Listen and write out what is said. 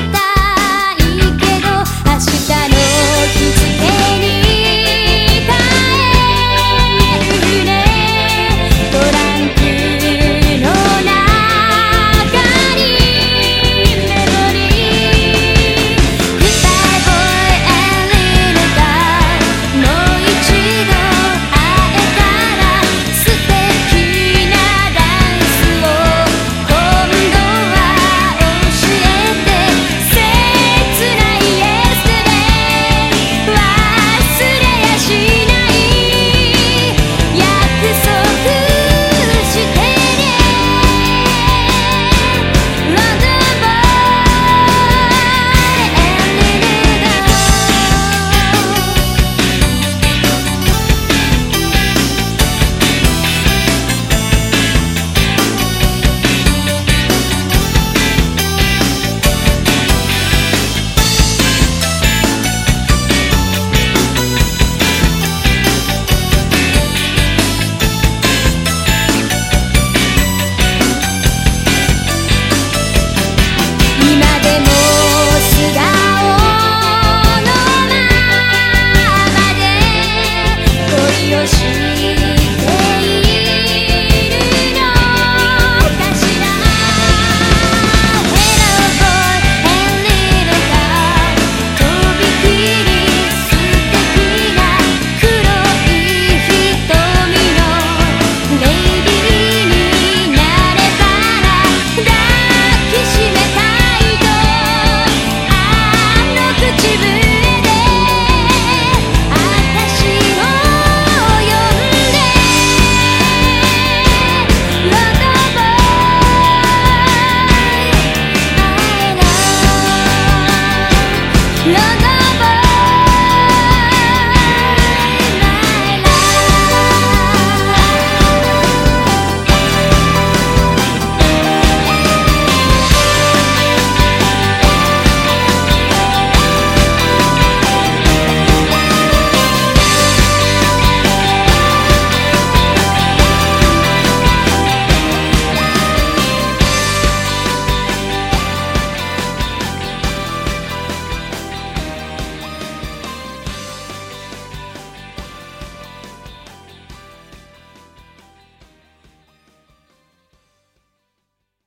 Ahorita 何